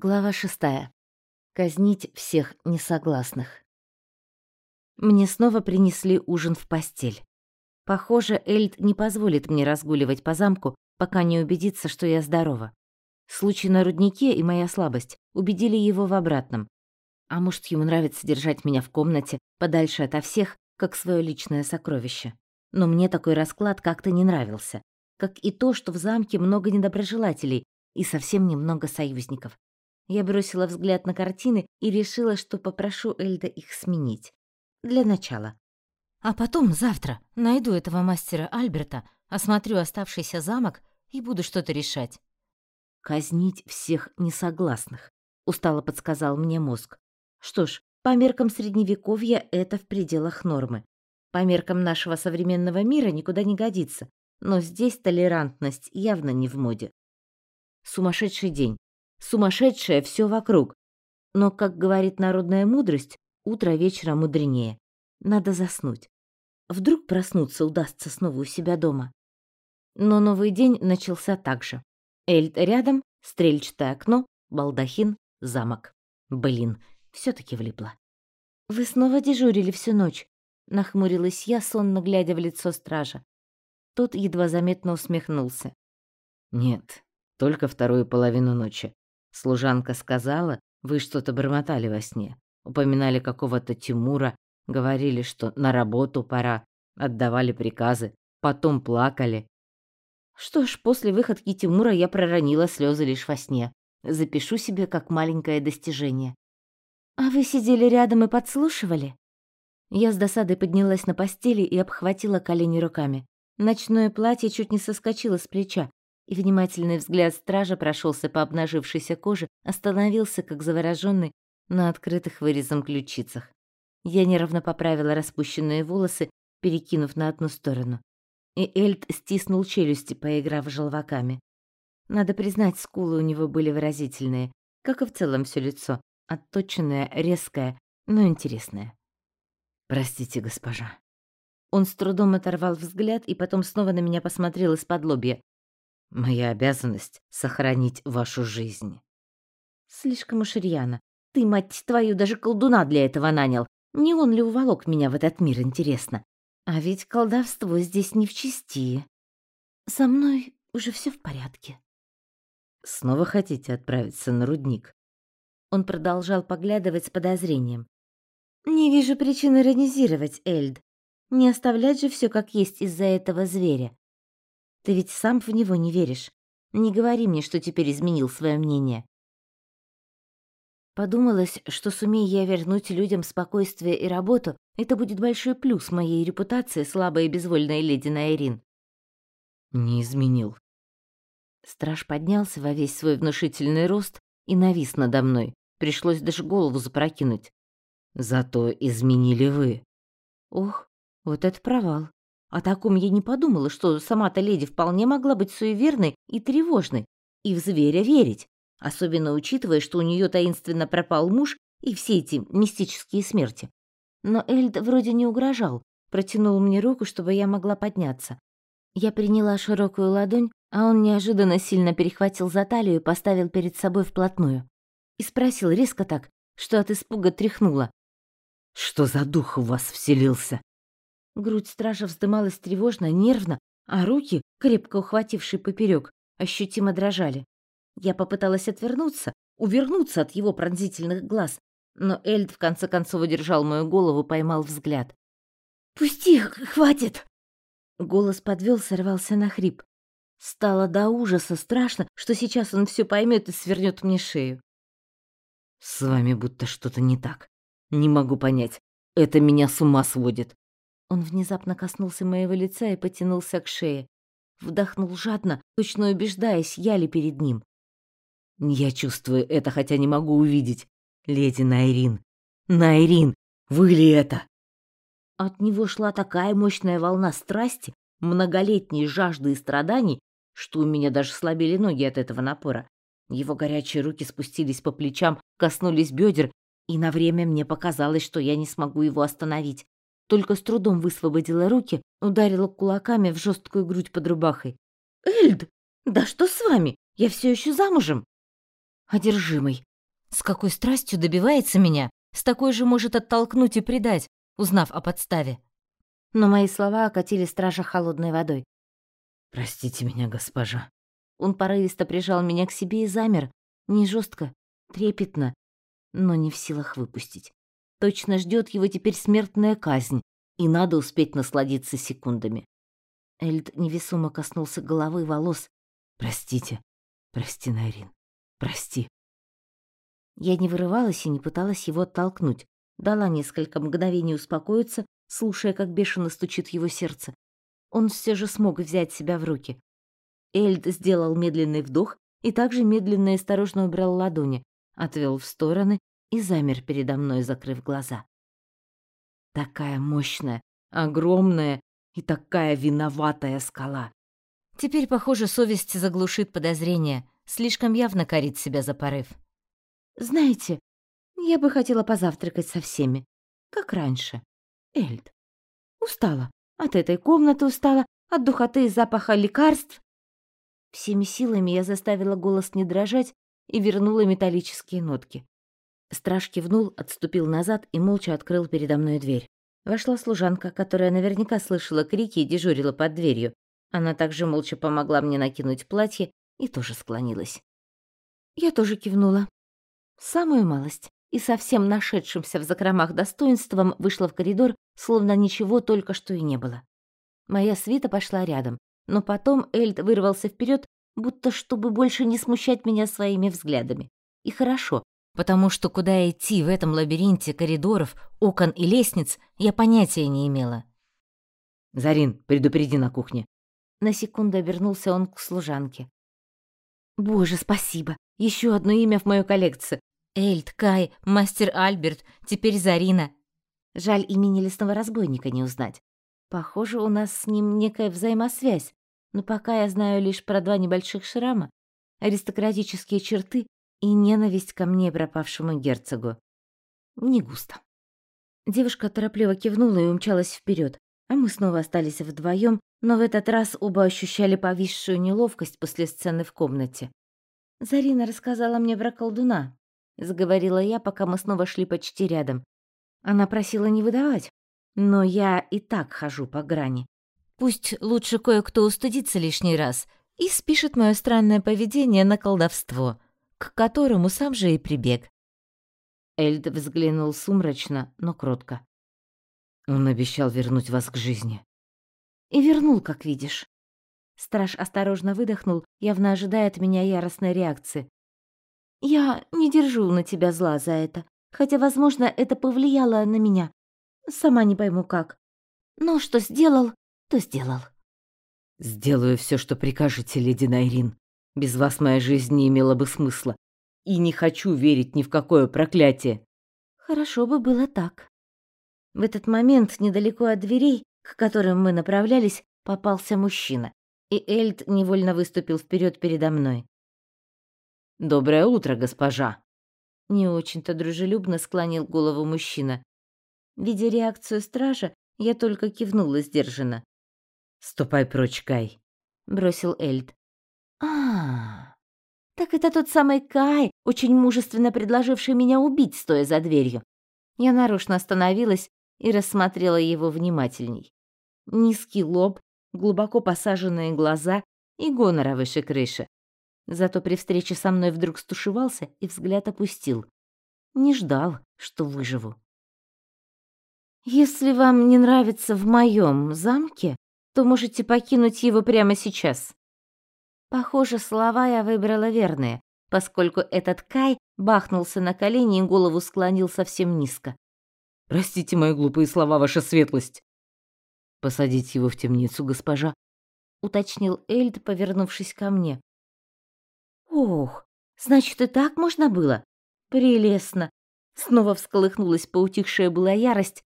Глава шестая. Казнить всех несогласных. Мне снова принесли ужин в постель. Похоже, Эльд не позволит мне разгуливать по замку, пока не убедится, что я здорова. Случай на руднике и моя слабость убедили его в обратном. А может, ему нравится держать меня в комнате, подальше ото всех, как свое личное сокровище. Но мне такой расклад как-то не нравился. Как и то, что в замке много недоброжелателей и совсем немного союзников. Я бросила взгляд на картины и решила, что попрошу Эльда их сменить. Для начала. А потом, завтра, найду этого мастера Альберта, осмотрю оставшийся замок и буду что-то решать. «Казнить всех несогласных», — устало подсказал мне мозг. Что ж, по меркам Средневековья это в пределах нормы. По меркам нашего современного мира никуда не годится, но здесь толерантность явно не в моде. Сумасшедший день. Сумасшедшее все вокруг. Но, как говорит народная мудрость, утро вечера мудренее. Надо заснуть. Вдруг проснуться удастся снова у себя дома. Но новый день начался так же. Эльд рядом, стрельчатое окно, балдахин, замок. Блин, все таки влипла. «Вы снова дежурили всю ночь?» — нахмурилась я, сонно глядя в лицо стража. Тот едва заметно усмехнулся. «Нет, только вторую половину ночи. Служанка сказала, вы что-то бормотали во сне. Упоминали какого-то Тимура, говорили, что на работу пора, отдавали приказы, потом плакали. Что ж, после выходки Тимура я проронила слезы лишь во сне. Запишу себе как маленькое достижение. А вы сидели рядом и подслушивали? Я с досадой поднялась на постели и обхватила колени руками. Ночное платье чуть не соскочило с плеча, и внимательный взгляд стража прошелся по обнажившейся коже, остановился, как завороженный, на открытых вырезом ключицах. Я нервно поправила распущенные волосы, перекинув на одну сторону. И Эльд стиснул челюсти, поиграв желваками. Надо признать, скулы у него были выразительные, как и в целом все лицо, отточенное, резкое, но интересное. «Простите, госпожа». Он с трудом оторвал взгляд и потом снова на меня посмотрел из-под лобья. Моя обязанность — сохранить вашу жизнь». «Слишком уж рьяно. Ты, мать твою, даже колдуна для этого нанял. Не он ли уволок меня в этот мир, интересно? А ведь колдовство здесь не в чести. Со мной уже все в порядке». «Снова хотите отправиться на рудник?» Он продолжал поглядывать с подозрением. «Не вижу причин иронизировать, Эльд. Не оставлять же все как есть из-за этого зверя. Ты ведь сам в него не веришь. Не говори мне, что теперь изменил свое мнение. Подумалось, что сумея я вернуть людям спокойствие и работу, это будет большой плюс моей репутации слабой и безвольной леди Найрин. Не изменил. Страж поднялся во весь свой внушительный рост и навис надо мной. Пришлось даже голову запрокинуть. Зато изменили вы. Ох, вот это провал. О таком я не подумала, что сама-то леди вполне могла быть суеверной и тревожной, и в зверя верить, особенно учитывая, что у нее таинственно пропал муж и все эти мистические смерти. Но Эльд вроде не угрожал, протянул мне руку, чтобы я могла подняться. Я приняла широкую ладонь, а он неожиданно сильно перехватил за талию и поставил перед собой вплотную. И спросил резко так, что от испуга тряхнула. «Что за дух у вас вселился?» Грудь стража вздымалась тревожно, нервно, а руки, крепко ухватившие поперек, ощутимо дрожали. Я попыталась отвернуться, увернуться от его пронзительных глаз, но Эльд в конце концов удержал мою голову, поймал взгляд. «Пусти, хватит!» Голос подвел, сорвался на хрип. Стало до ужаса страшно, что сейчас он все поймет и свернет мне шею. «С вами будто что-то не так. Не могу понять. Это меня с ума сводит. Он внезапно коснулся моего лица и потянулся к шее. Вдохнул жадно, точно убеждаясь, я ли перед ним. «Я чувствую это, хотя не могу увидеть. Леди Найрин! Найрин! Вы ли это?» От него шла такая мощная волна страсти, многолетней жажды и страданий, что у меня даже слабели ноги от этого напора. Его горячие руки спустились по плечам, коснулись бедер, и на время мне показалось, что я не смогу его остановить только с трудом высвободила руки, ударила кулаками в жесткую грудь под рубахой. «Эльд, да что с вами? Я все еще замужем!» «Одержимый», С какой страстью добивается меня, с такой же может оттолкнуть и предать, узнав о подставе. Но мои слова окатили стража холодной водой. «Простите меня, госпожа». Он порывисто прижал меня к себе и замер, не жестко, трепетно, но не в силах выпустить. Точно ждет его теперь смертная казнь, и надо успеть насладиться секундами. Эльд невесомо коснулся головы волос. «Простите, прости, Найрин, прости». Я не вырывалась и не пыталась его оттолкнуть. Дала несколько мгновений успокоиться, слушая, как бешено стучит его сердце. Он все же смог взять себя в руки. Эльд сделал медленный вдох и также медленно и осторожно убрал ладони, отвел в стороны и замер передо мной, закрыв глаза. Такая мощная, огромная и такая виноватая скала. Теперь, похоже, совесть заглушит подозрения, слишком явно корит себя за порыв. Знаете, я бы хотела позавтракать со всеми, как раньше. Эльд. Устала. От этой комнаты устала, от духоты и запаха лекарств. Всеми силами я заставила голос не дрожать и вернула металлические нотки. Страж кивнул, отступил назад и молча открыл передо мной дверь. Вошла служанка, которая наверняка слышала крики и дежурила под дверью. Она также молча помогла мне накинуть платье и тоже склонилась. Я тоже кивнула. Самую малость. И совсем нашедшимся в закромах достоинством вышла в коридор, словно ничего только что и не было. Моя свита пошла рядом, но потом Эльд вырвался вперед, будто чтобы больше не смущать меня своими взглядами. И хорошо, потому что куда идти в этом лабиринте коридоров, окон и лестниц я понятия не имела. «Зарин, предупреди на кухне». На секунду обернулся он к служанке. «Боже, спасибо! Еще одно имя в мою коллекцию. Эльд, Кай, мастер Альберт, теперь Зарина. Жаль, имени лесного разбойника не узнать. Похоже, у нас с ним некая взаимосвязь, но пока я знаю лишь про два небольших шрама, аристократические черты и ненависть ко мне, пропавшему герцогу. Не густо. Девушка торопливо кивнула и умчалась вперед, а мы снова остались вдвоем, но в этот раз оба ощущали повисшую неловкость после сцены в комнате. «Зарина рассказала мне про колдуна», — заговорила я, пока мы снова шли почти рядом. Она просила не выдавать, но я и так хожу по грани. Пусть лучше кое-кто устыдится лишний раз и спишет мое странное поведение на колдовство — к которому сам же и прибег. Эльд взглянул сумрачно, но кротко. Он обещал вернуть вас к жизни. И вернул, как видишь. Страж осторожно выдохнул, явно ожидая от меня яростной реакции. Я не держу на тебя зла за это, хотя, возможно, это повлияло на меня. Сама не пойму как. Но что сделал, то сделал. Сделаю все, что прикажете, леди Найрин. Без вас моя жизнь не имела бы смысла. И не хочу верить ни в какое проклятие. Хорошо бы было так. В этот момент недалеко от дверей, к которым мы направлялись, попался мужчина, и Эльд невольно выступил вперед передо мной. «Доброе утро, госпожа!» Не очень-то дружелюбно склонил голову мужчина. Видя реакцию стража, я только кивнула сдержанно. «Ступай прочь, Кай», — бросил Эльд. А, так это тот самый Кай, очень мужественно предложивший меня убить, стоя за дверью. Я нарочно остановилась и рассмотрела его внимательней. Низкий лоб, глубоко посаженные глаза и гонора выше крыши. Зато при встрече со мной вдруг стушевался и взгляд опустил. Не ждал, что выживу. Если вам не нравится в моем замке, то можете покинуть его прямо сейчас. Похоже, слова я выбрала верные, поскольку этот Кай бахнулся на колени и голову склонил совсем низко. «Простите мои глупые слова, ваша светлость!» «Посадить его в темницу, госпожа», — уточнил Эльд, повернувшись ко мне. «Ох, значит, и так можно было? Прелестно!» Снова всколыхнулась поутихшая была ярость,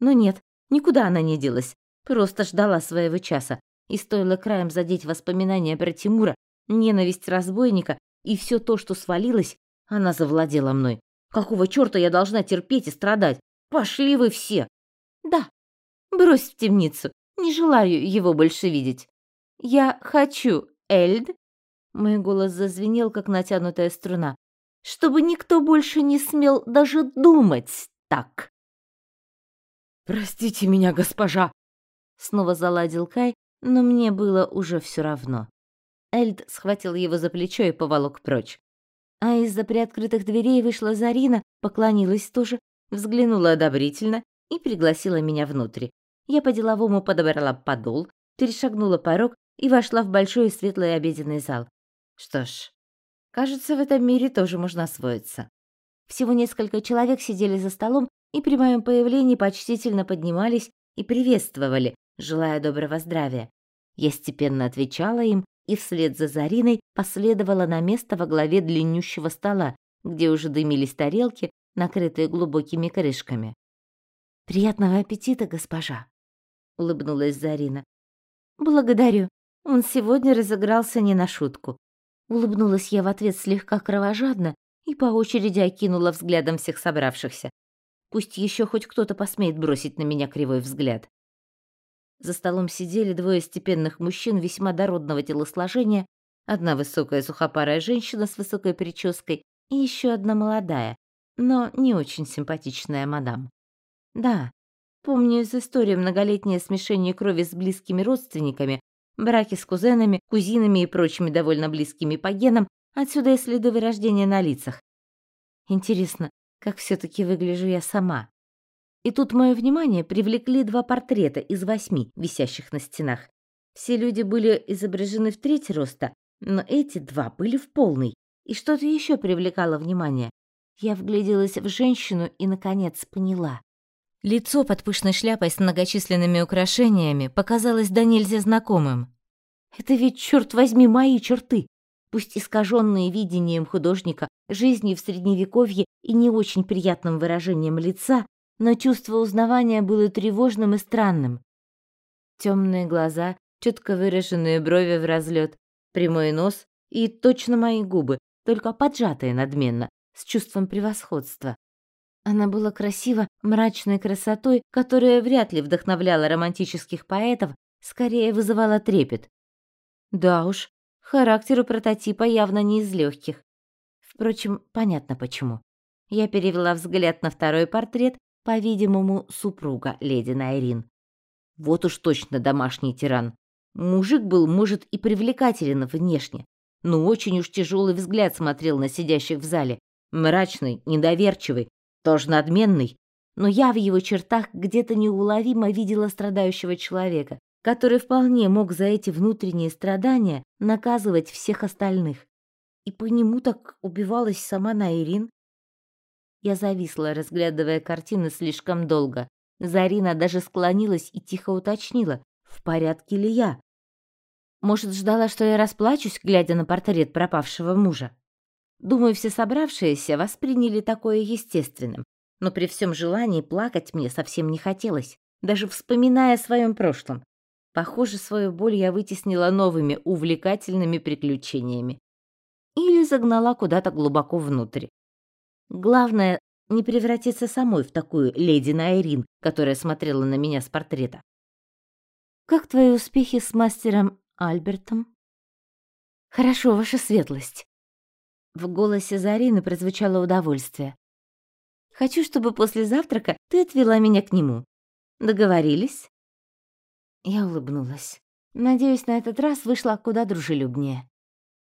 но нет, никуда она не делась, просто ждала своего часа, и стоило краем задеть воспоминания про Тимура, ненависть разбойника и все то, что свалилось, она завладела мной. Какого чёрта я должна терпеть и страдать? Пошли вы все! Да, брось в темницу, не желаю его больше видеть. Я хочу, Эльд. Мой голос зазвенел, как натянутая струна. чтобы никто больше не смел даже думать так. «Простите меня, госпожа!» Снова заладил Кай, но мне было уже все равно. Эльд схватил его за плечо и поволок прочь. А из-за приоткрытых дверей вышла Зарина, поклонилась тоже, взглянула одобрительно и пригласила меня внутрь. Я по-деловому подобрала подол, перешагнула порог и вошла в большой светлый обеденный зал. Что ж, кажется, в этом мире тоже можно освоиться. Всего несколько человек сидели за столом и при моем появлении почтительно поднимались и приветствовали, желая доброго здравия. Я степенно отвечала им и вслед за Зариной последовала на место во главе длиннющего стола, где уже дымились тарелки, накрытые глубокими крышками. «Приятного аппетита, госпожа!» — улыбнулась Зарина. «Благодарю. Он сегодня разыгрался не на шутку». Улыбнулась я в ответ слегка кровожадно и по очереди окинула взглядом всех собравшихся. Пусть еще хоть кто-то посмеет бросить на меня кривой взгляд. За столом сидели двое степенных мужчин весьма дородного телосложения, одна высокая сухопарая женщина с высокой прической и еще одна молодая, но не очень симпатичная мадам. Да, помню из истории многолетнее смешение крови с близкими родственниками, браки с кузенами, кузинами и прочими довольно близкими по генам, отсюда и следы вырождения на лицах. Интересно, как все таки выгляжу я сама? И тут мое внимание привлекли два портрета из восьми, висящих на стенах. Все люди были изображены в треть роста, но эти два были в полный. И что-то еще привлекало внимание. Я вгляделась в женщину и, наконец, поняла. Лицо под пышной шляпой с многочисленными украшениями показалось до нельзя знакомым. Это ведь, черт возьми, мои черты, пусть искаженные видением художника, жизнью в Средневековье и не очень приятным выражением лица, но чувство узнавания было тревожным и странным. Темные глаза, четко выраженные брови в разлет, прямой нос и точно мои губы, только поджатые надменно, с чувством превосходства. Она была красива мрачной красотой, которая вряд ли вдохновляла романтических поэтов, скорее вызывала трепет. Да уж, характер у прототипа явно не из легких. Впрочем, понятно почему. Я перевела взгляд на второй портрет по-видимому, супруга леди Найрин. Вот уж точно домашний тиран. Мужик был, может, и привлекателен внешне, но очень уж тяжелый взгляд смотрел на сидящих в зале. Мрачный, недоверчивый, тоже надменный. Но я в его чертах где-то неуловимо видела страдающего человека, который вполне мог за эти внутренние страдания наказывать всех остальных. И по нему так убивалась сама Найрин. Я зависла, разглядывая картины слишком долго. Зарина даже склонилась и тихо уточнила, в порядке ли я. Может, ждала, что я расплачусь, глядя на портрет пропавшего мужа. Думаю, все собравшиеся восприняли такое естественным, но при всем желании плакать мне совсем не хотелось, даже вспоминая о своем прошлом. Похоже, свою боль я вытеснила новыми увлекательными приключениями. Или загнала куда-то глубоко внутрь. Главное, не превратиться самой в такую леди Найрин, которая смотрела на меня с портрета. «Как твои успехи с мастером Альбертом?» «Хорошо, ваша светлость». В голосе Зарины прозвучало удовольствие. «Хочу, чтобы после завтрака ты отвела меня к нему. Договорились?» Я улыбнулась. Надеюсь, на этот раз вышла куда дружелюбнее.